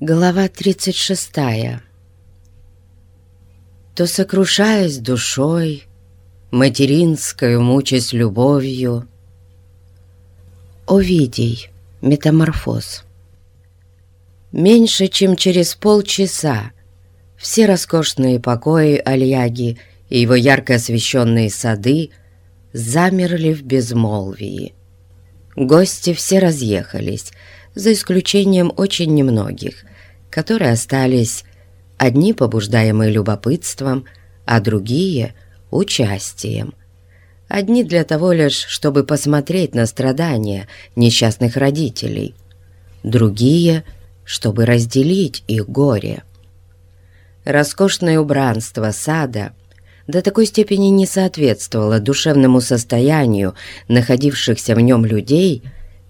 Глава 36 То сокрушаясь душой, Материнскою мучаясь любовью, Овидий, метаморфоз. Меньше чем через полчаса все роскошные покои Альяги и его ярко освещенные сады замерли в безмолвии. Гости все разъехались, за исключением очень немногих, которые остались одни побуждаемые любопытством, а другие — участием. Одни для того лишь, чтобы посмотреть на страдания несчастных родителей, другие — чтобы разделить их горе. Роскошное убранство сада до такой степени не соответствовало душевному состоянию находившихся в нем людей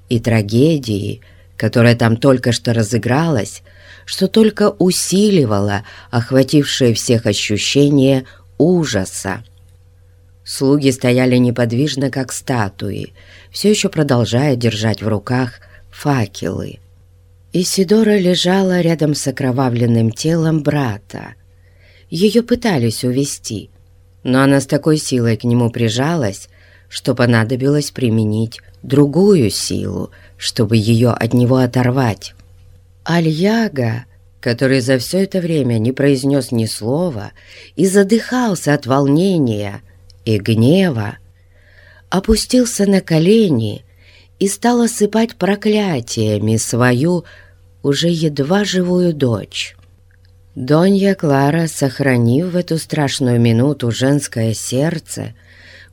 и трагедии, которая там только что разыгралась, что только усиливало охватившее всех ощущение ужаса. Слуги стояли неподвижно, как статуи, все еще продолжая держать в руках факелы. Исидора лежала рядом с окровавленным телом брата. Ее пытались увести, но она с такой силой к нему прижалась, что понадобилось применить другую силу, чтобы ее от него оторвать. Альяга, который за все это время не произнес ни слова и задыхался от волнения и гнева, опустился на колени и стал осыпать проклятиями свою уже едва живую дочь. Донья Клара, сохранив в эту страшную минуту женское сердце,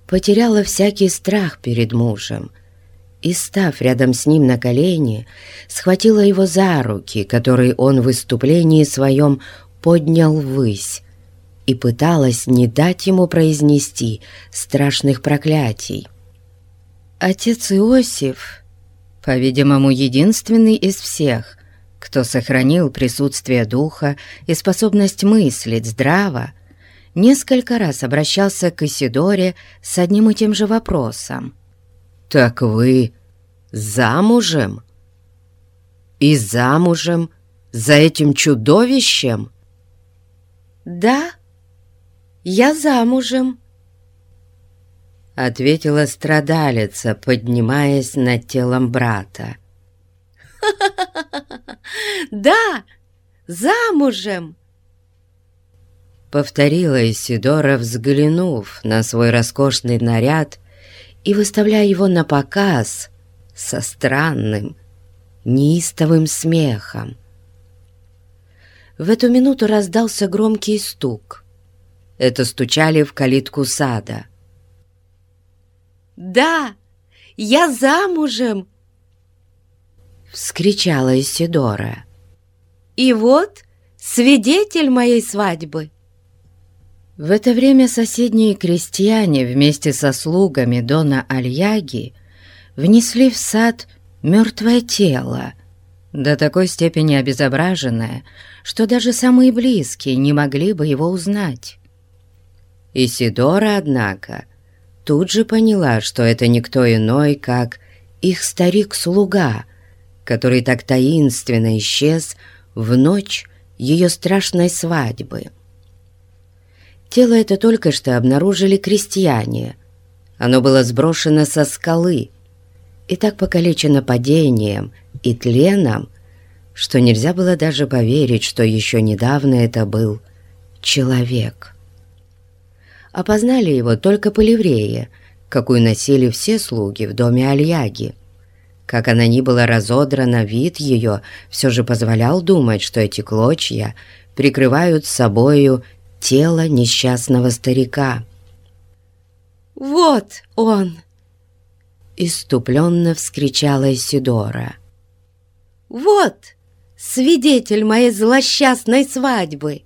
потеряла всякий страх перед мужем и, став рядом с ним на колени, схватила его за руки, которые он в выступлении своем поднял ввысь, и пыталась не дать ему произнести страшных проклятий. Отец Иосиф, по-видимому, единственный из всех, кто сохранил присутствие духа и способность мыслить здраво, несколько раз обращался к Исидоре с одним и тем же вопросом. «Так вы замужем? И замужем за этим чудовищем?» «Да, я замужем», — ответила страдалица, поднимаясь над телом брата. Да, замужем!» Повторила Исидора, взглянув на свой роскошный наряд и выставляя его на показ со странным, неистовым смехом. В эту минуту раздался громкий стук. Это стучали в калитку сада. «Да, я замужем!» Вскричала Исидора. «И вот свидетель моей свадьбы!» В это время соседние крестьяне вместе со слугами Дона Альяги внесли в сад мертвое тело, до такой степени обезображенное, что даже самые близкие не могли бы его узнать. Исидора, однако, тут же поняла, что это никто иной, как их старик-слуга — который так таинственно исчез в ночь ее страшной свадьбы. Тело это только что обнаружили крестьяне. Оно было сброшено со скалы и так покалечено падением и тленом, что нельзя было даже поверить, что еще недавно это был человек. Опознали его только по какую носили все слуги в доме Альяги. Как она ни была разодрана, вид ее все же позволял думать, что эти клочья прикрывают собою тело несчастного старика. «Вот он!» Иступленно вскричала Исидора. «Вот свидетель моей злосчастной свадьбы!»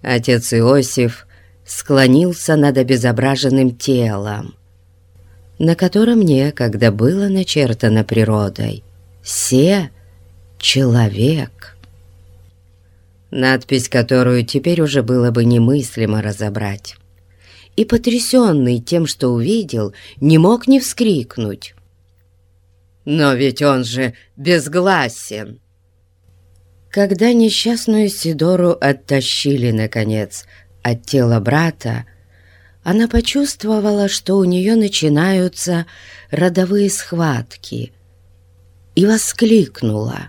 Отец Иосиф склонился над обезображенным телом на котором некогда было начертано природой «Се — человек». Надпись, которую теперь уже было бы немыслимо разобрать. И потрясенный тем, что увидел, не мог не вскрикнуть. «Но ведь он же безгласен!» Когда несчастную Сидору оттащили, наконец, от тела брата, она почувствовала, что у нее начинаются родовые схватки, и воскликнула.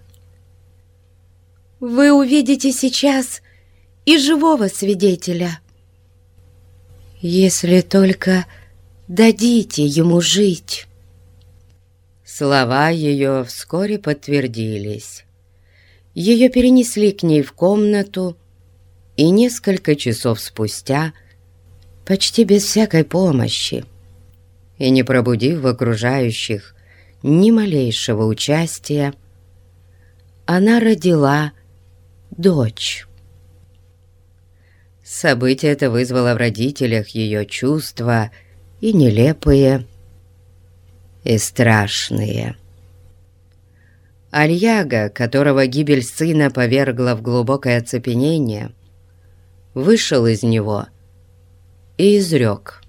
«Вы увидите сейчас и живого свидетеля, если только дадите ему жить». Слова ее вскоре подтвердились. Ее перенесли к ней в комнату, и несколько часов спустя, почти без всякой помощи, и не пробудив в окружающих ни малейшего участия, она родила дочь. Событие это вызвало в родителях ее чувства и нелепые, и страшные. Альяга, которого гибель сына повергла в глубокое оцепенение, вышел из него и изрек.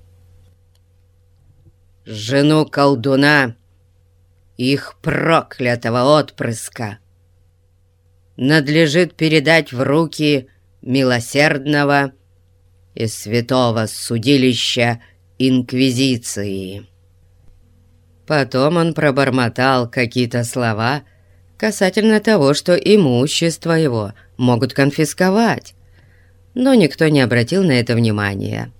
«Жену колдуна, их проклятого отпрыска, надлежит передать в руки милосердного и святого судилища Инквизиции». Потом он пробормотал какие-то слова касательно того, что имущество его могут конфисковать, но никто не обратил на это внимания.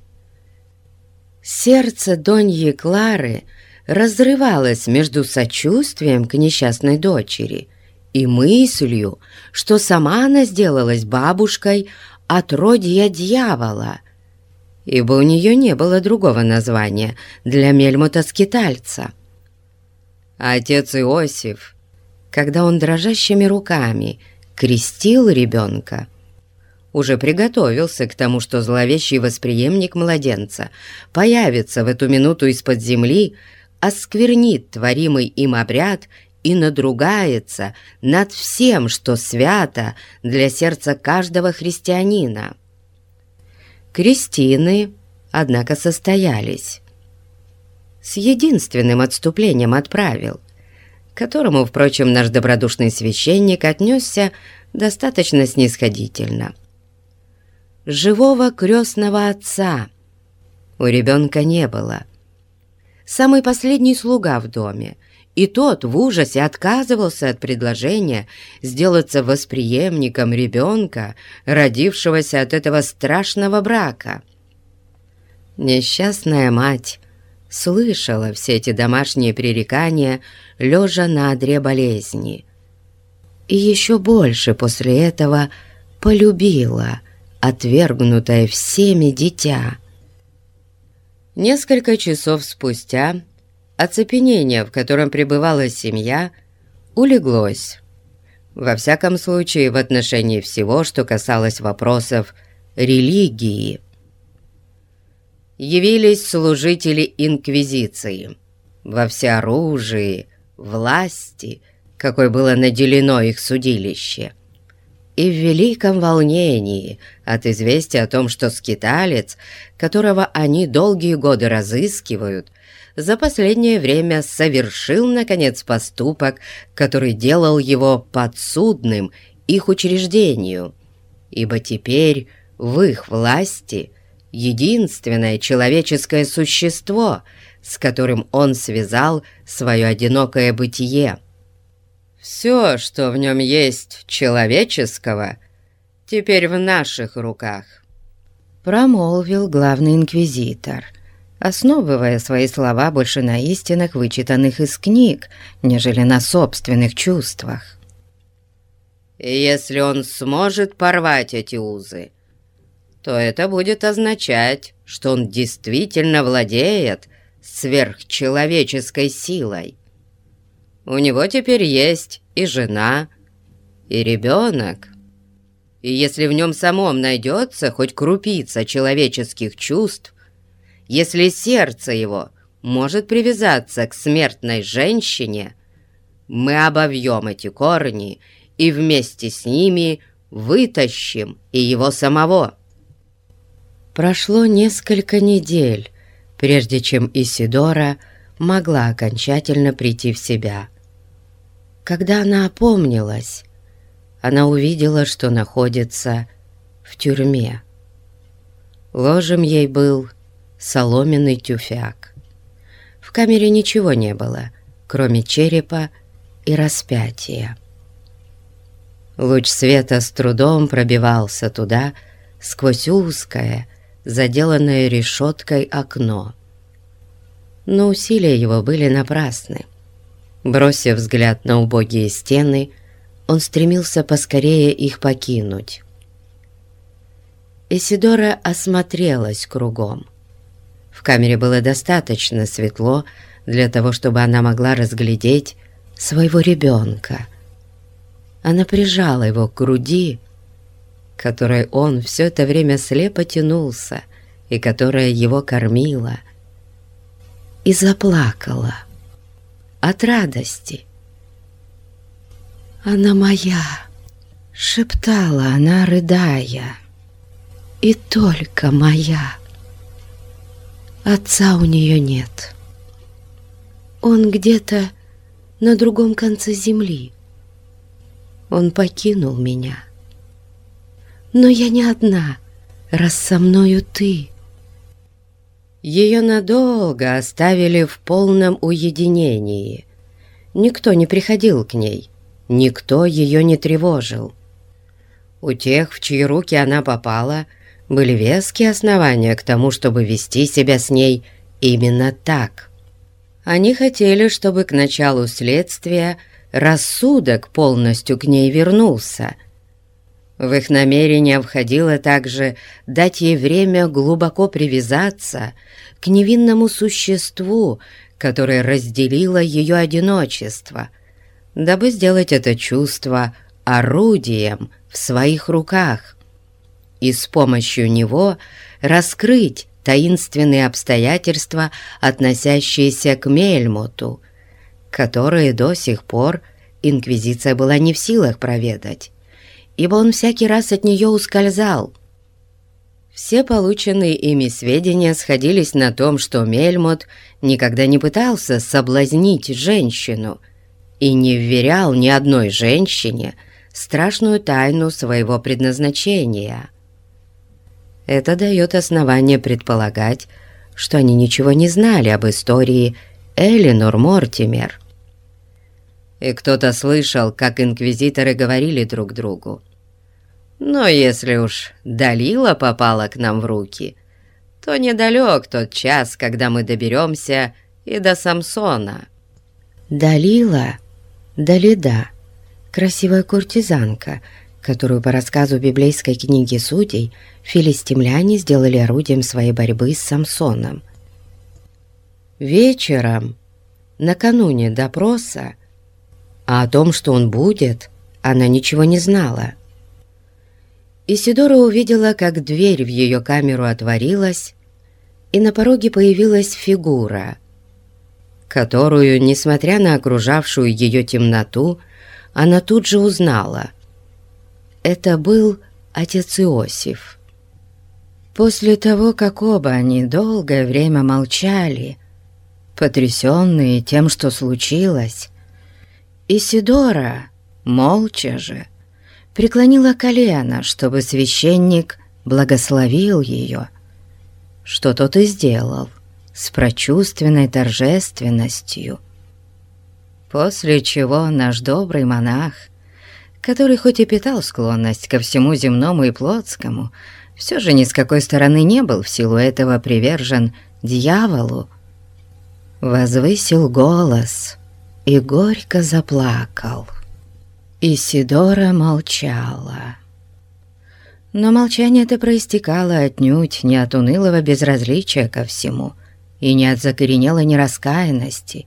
Сердце Доньи Клары разрывалось между сочувствием к несчастной дочери и мыслью, что сама она сделалась бабушкой отродья дьявола, ибо у нее не было другого названия для Мельмута-скитальца — отец Иосиф, когда он дрожащими руками крестил ребенка, уже приготовился к тому, что зловещий восприемник младенца появится в эту минуту из-под земли, осквернит творимый им обряд и надругается над всем, что свято для сердца каждого христианина. Крестины, однако, состоялись с единственным отступлением от правил, которому, впрочем, наш добродушный священник отнесся достаточно снисходительно. Живого крестного отца у ребенка не было. Самый последний слуга в доме, и тот в ужасе отказывался от предложения сделаться восприемником ребенка, родившегося от этого страшного брака. Несчастная мать слышала все эти домашние пререкания, лежа на одре болезни. И еще больше после этого полюбила отвергнутое всеми дитя. Несколько часов спустя оцепенение, в котором пребывала семья, улеглось. Во всяком случае, в отношении всего, что касалось вопросов религии. Явились служители Инквизиции. Во всеоружии, власти, какой было наделено их судилище, и в великом волнении от известия о том, что скиталец, которого они долгие годы разыскивают, за последнее время совершил, наконец, поступок, который делал его подсудным их учреждению, ибо теперь в их власти – единственное человеческое существо, с которым он связал свое одинокое бытие. Все, что в нем есть человеческого, теперь в наших руках. Промолвил главный инквизитор, основывая свои слова больше на истинах, вычитанных из книг, нежели на собственных чувствах. Если он сможет порвать эти узы, то это будет означать, что он действительно владеет сверхчеловеческой силой. У него теперь есть и жена, и ребенок. И если в нем самом найдется хоть крупица человеческих чувств, если сердце его может привязаться к смертной женщине, мы обовьем эти корни и вместе с ними вытащим и его самого». Прошло несколько недель, прежде чем Исидора могла окончательно прийти в себя. Когда она опомнилась, она увидела, что находится в тюрьме. Ложем ей был соломенный тюфяк. В камере ничего не было, кроме черепа и распятия. Луч света с трудом пробивался туда, сквозь узкое, заделанное решеткой окно. Но усилия его были напрасны. Бросив взгляд на убогие стены, он стремился поскорее их покинуть. Исидора осмотрелась кругом. Камере было достаточно светло для того, чтобы она могла разглядеть своего ребенка. Она прижала его к груди, которой он все это время слепо тянулся и которая его кормила, и заплакала от радости. «Она моя!» — шептала она, рыдая. «И только моя!» Отца у нее нет. Он где-то на другом конце земли. Он покинул меня. Но я не одна, раз со мною ты. Ее надолго оставили в полном уединении. Никто не приходил к ней. Никто ее не тревожил. У тех, в чьи руки она попала, были веские основания к тому, чтобы вести себя с ней именно так. Они хотели, чтобы к началу следствия рассудок полностью к ней вернулся. В их намерение входило также дать ей время глубоко привязаться к невинному существу, которое разделило ее одиночество – дабы сделать это чувство орудием в своих руках и с помощью него раскрыть таинственные обстоятельства, относящиеся к Мельмоту, которые до сих пор Инквизиция была не в силах проведать, ибо он всякий раз от нее ускользал. Все полученные ими сведения сходились на том, что Мельмот никогда не пытался соблазнить женщину – и не вверял ни одной женщине страшную тайну своего предназначения. Это дает основание предполагать, что они ничего не знали об истории Элинор Мортимер. И кто-то слышал, как инквизиторы говорили друг другу. Но если уж Далила попала к нам в руки, то недалек тот час, когда мы доберемся и до Самсона. Далила Далида, красивая куртизанка, которую по рассказу библейской книги Судей филистимляне сделали орудием своей борьбы с Самсоном. Вечером, накануне допроса, а о том, что он будет, она ничего не знала. Исидора увидела, как дверь в ее камеру отворилась, и на пороге появилась фигура — которую, несмотря на окружавшую ее темноту, она тут же узнала. Это был отец Иосиф. После того, как оба они долгое время молчали, потрясенные тем, что случилось, Исидора, молча же, преклонила колено, чтобы священник благословил ее, что тот и сделал — с прочувственной торжественностью. После чего наш добрый монах, который хоть и питал склонность ко всему земному и плотскому, все же ни с какой стороны не был в силу этого привержен дьяволу, возвысил голос и горько заплакал. Исидора молчала. Но молчание это проистекало отнюдь не от унылого безразличия ко всему — и не от закоренелой нераскаянности.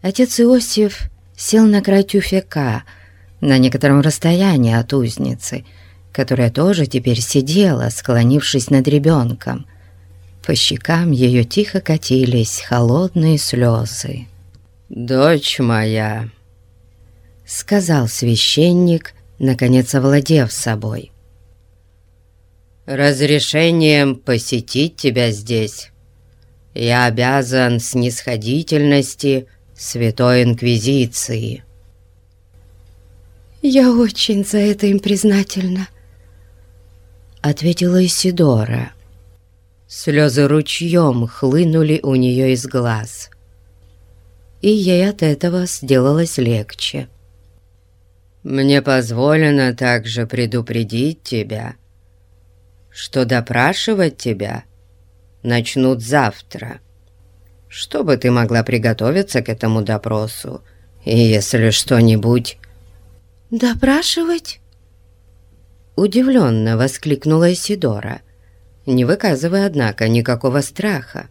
Отец Иосиф сел на край тюфяка на некотором расстоянии от узницы, которая тоже теперь сидела, склонившись над ребенком. По щекам ее тихо катились холодные слезы. «Дочь моя», — сказал священник, наконец овладев собой. «Разрешением посетить тебя здесь я обязан снисходительности Святой Инквизиции». Я очень за это им признательна», — ответила Исидора. Слезы ручьем хлынули у нее из глаз, и ей от этого сделалось легче. «Мне позволено также предупредить тебя, что допрашивать тебя начнут завтра, чтобы ты могла приготовиться к этому допросу, и если что-нибудь...» «Допрашивать?» Удивленно воскликнула Сидора не выказывая, однако, никакого страха.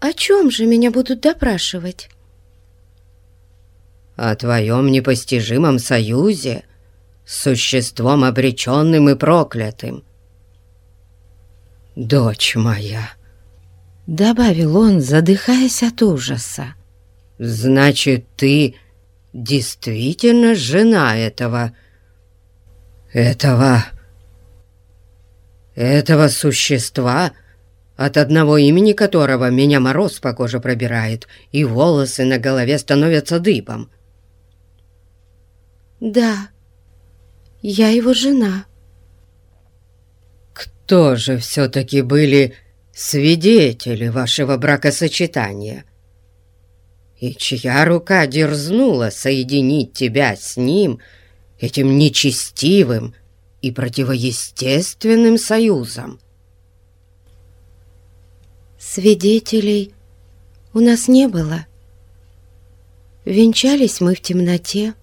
«О чем же меня будут допрашивать?» «О твоем непостижимом союзе с существом обреченным и проклятым». «Дочь моя!» — добавил он, задыхаясь от ужаса. «Значит, ты действительно жена этого... этого...» Этого существа, от одного имени которого меня мороз по коже пробирает, и волосы на голове становятся дыбом. «Да, я его жена». «Кто же все-таки были свидетели вашего бракосочетания?» И чья рука дерзнула соединить тебя с ним, этим нечестивым, и противоестественным союзом. Свидетелей у нас не было. Венчались мы в темноте.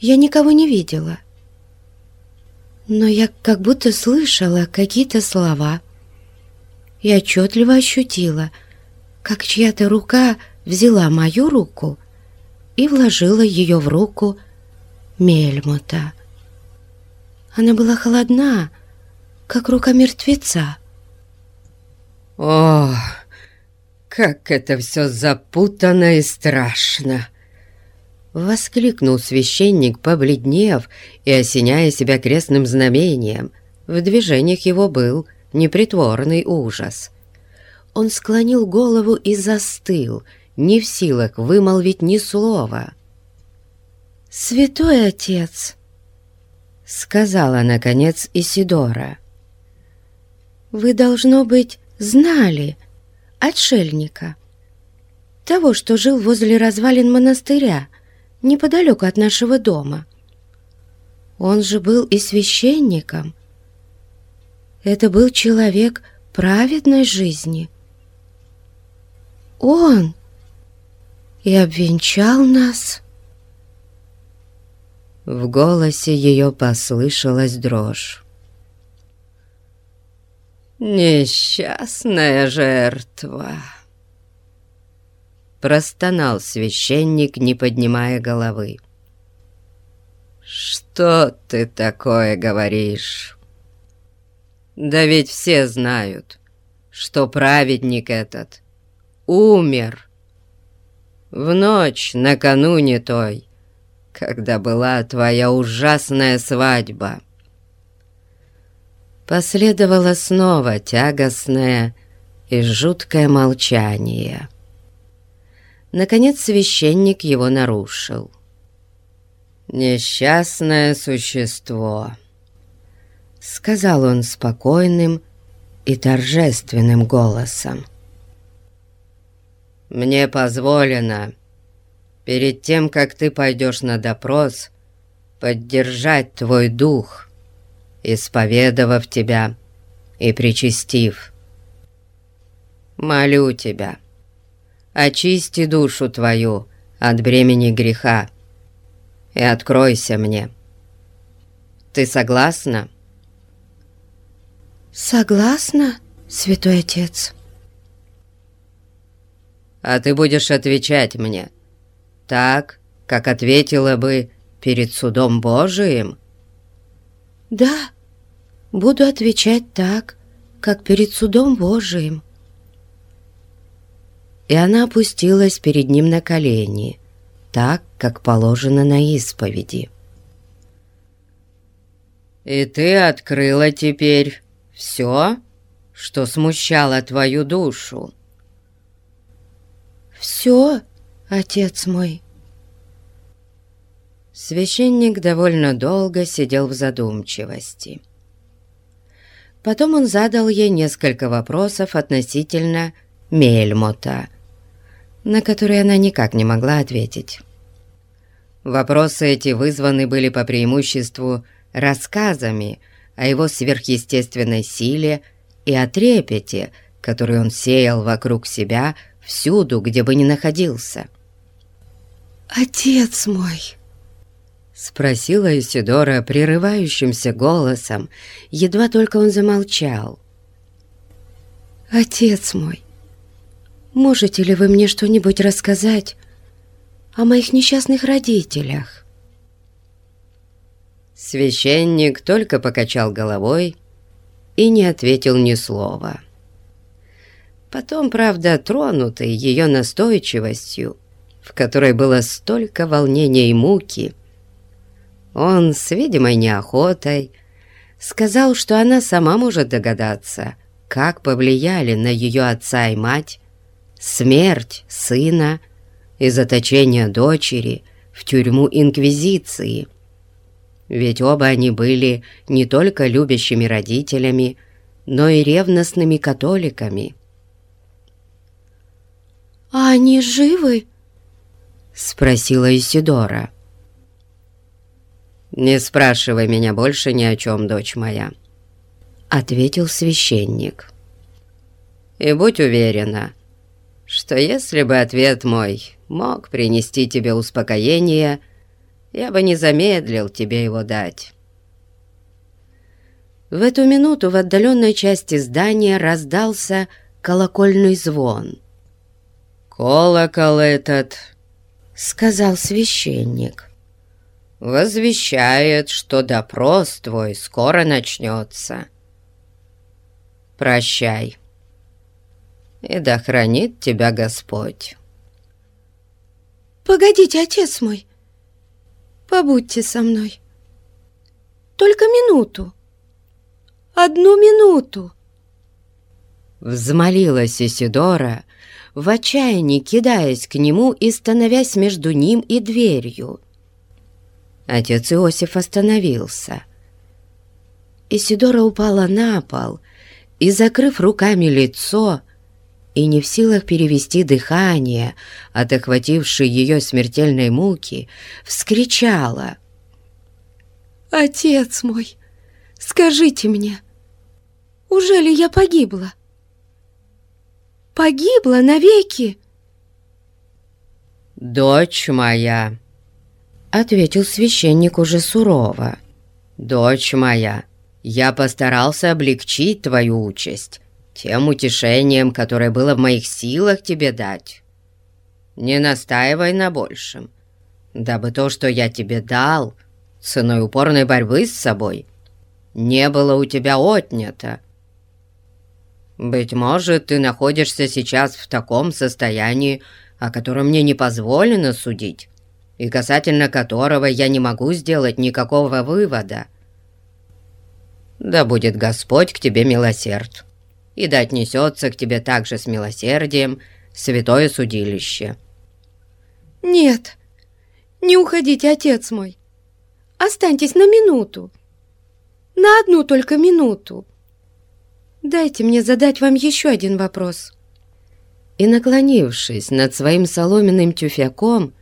Я никого не видела. Но я как будто слышала какие-то слова и отчетливо ощутила, как чья-то рука взяла мою руку и вложила ее в руку Мельмута. Она была холодна, как рука мертвеца. О, как это все запутано и страшно! Воскликнул священник, побледнев и осеняя себя крестным знамением. В движениях его был непритворный ужас. Он склонил голову и застыл, не в силах вымолвить ни слова. «Святой отец!» — сказала, наконец, Исидора. «Вы, должно быть, знали отшельника, того, что жил возле развалин монастыря, неподалеку от нашего дома. Он же был и священником. Это был человек праведной жизни. Он и обвенчал нас». В голосе ее послышалась дрожь. «Несчастная жертва!» Простонал священник, не поднимая головы. «Что ты такое говоришь? Да ведь все знают, что праведник этот умер в ночь накануне той, когда была твоя ужасная свадьба?» Последовало снова тягостное и жуткое молчание. Наконец священник его нарушил. «Несчастное существо», — сказал он спокойным и торжественным голосом. «Мне позволено перед тем, как ты пойдешь на допрос, поддержать твой дух, исповедовав тебя и причастив. Молю тебя, очисти душу твою от бремени греха и откройся мне. Ты согласна? Согласна, святой отец. А ты будешь отвечать мне — так, как ответила бы перед судом Божиим?» «Да, буду отвечать так, как перед судом Божиим». И она опустилась перед ним на колени, так, как положено на исповеди. «И ты открыла теперь все, что смущало твою душу?» «Все, отец мой». Священник довольно долго сидел в задумчивости. Потом он задал ей несколько вопросов относительно Мельмота, на которые она никак не могла ответить. Вопросы эти вызваны были по преимуществу рассказами о его сверхъестественной силе и о трепете, который он сеял вокруг себя всюду, где бы ни находился. «Отец мой!» Спросила Исидора прерывающимся голосом, едва только он замолчал. «Отец мой, можете ли вы мне что-нибудь рассказать о моих несчастных родителях?» Священник только покачал головой и не ответил ни слова. Потом, правда, тронутый ее настойчивостью, в которой было столько волнения и муки, он с видимой неохотой сказал, что она сама может догадаться, как повлияли на ее отца и мать смерть сына и заточение дочери в тюрьму Инквизиции. Ведь оба они были не только любящими родителями, но и ревностными католиками. «А они живы?» — спросила Исидора. «Не спрашивай меня больше ни о чем, дочь моя», — ответил священник. «И будь уверена, что если бы ответ мой мог принести тебе успокоение, я бы не замедлил тебе его дать». В эту минуту в отдаленной части здания раздался колокольный звон. «Колокол этот», — сказал священник, — возвещает, что допрос твой скоро начнется. Прощай, и да хранит тебя Господь. Погодите, отец мой, побудьте со мной. Только минуту, одну минуту. Взмолилась Исидора, в отчаянии кидаясь к нему и становясь между ним и дверью. Отец Иосиф остановился. Исидора упала на пол и, закрыв руками лицо, и не в силах перевести дыхание от охватившей ее смертельной муки, вскричала. «Отец мой, скажите мне, уже ли я погибла? Погибла навеки?» «Дочь моя!» ответил священник уже сурово. «Дочь моя, я постарался облегчить твою участь тем утешением, которое было в моих силах тебе дать. Не настаивай на большем, дабы то, что я тебе дал, ценой упорной борьбы с собой, не было у тебя отнято. Быть может, ты находишься сейчас в таком состоянии, о котором мне не позволено судить, и касательно которого я не могу сделать никакого вывода. Да будет Господь к тебе милосерд, и да отнесется к тебе также с милосердием святое судилище». «Нет, не уходите, отец мой. Останьтесь на минуту. На одну только минуту. Дайте мне задать вам еще один вопрос». И, наклонившись над своим соломенным тюфяком,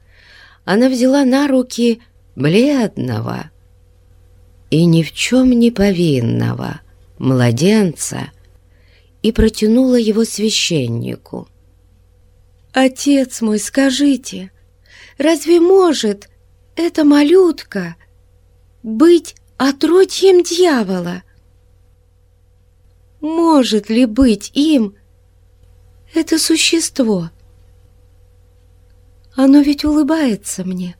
она взяла на руки бледного и ни в чем не повинного младенца и протянула его священнику. «Отец мой, скажите, разве может эта малютка быть отродьем дьявола? Может ли быть им это существо?» Оно ведь улыбается мне.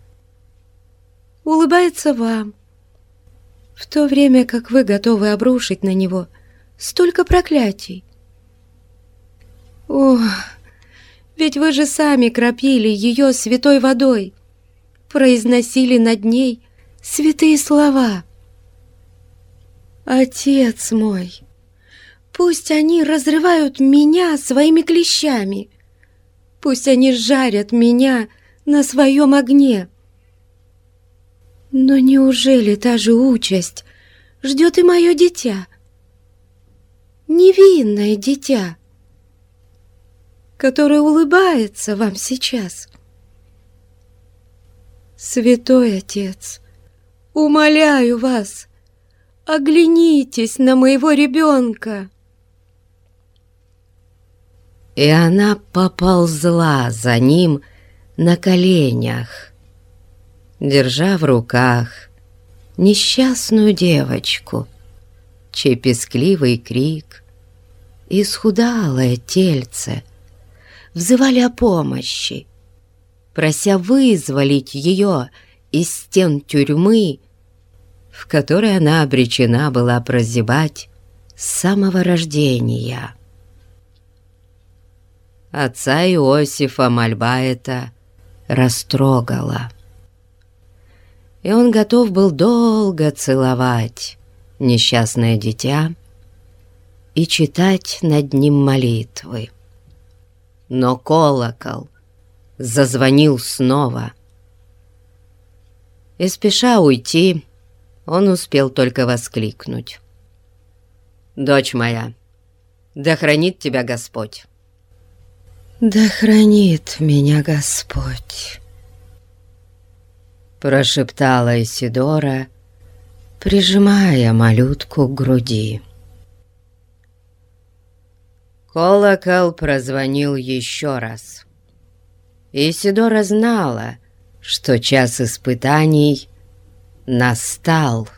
Улыбается вам. В то время как вы готовы обрушить на него столько проклятий. О, ведь вы же сами кропили ее святой водой, произносили над ней святые слова. Отец мой, пусть они разрывают меня своими клещами — Пусть они жарят меня на своем огне. Но неужели та же участь ждет и мое дитя? Невинное дитя, которое улыбается вам сейчас. Святой Отец, умоляю вас, оглянитесь на моего ребенка. И она поползла за ним на коленях, держа в руках несчастную девочку, чей пескливый крик и схудалое тельце взывали о помощи, прося вызволить ее из стен тюрьмы, в которой она обречена была прозябать с самого рождения. Отца Иосифа мольба эта растрогала. И он готов был долго целовать несчастное дитя и читать над ним молитвы. Но колокол зазвонил снова. И спеша уйти, он успел только воскликнуть. «Дочь моя, да хранит тебя Господь!» «Да хранит меня Господь!» Прошептала Исидора, прижимая малютку к груди. Колокол прозвонил еще раз. Исидора знала, что час испытаний настал.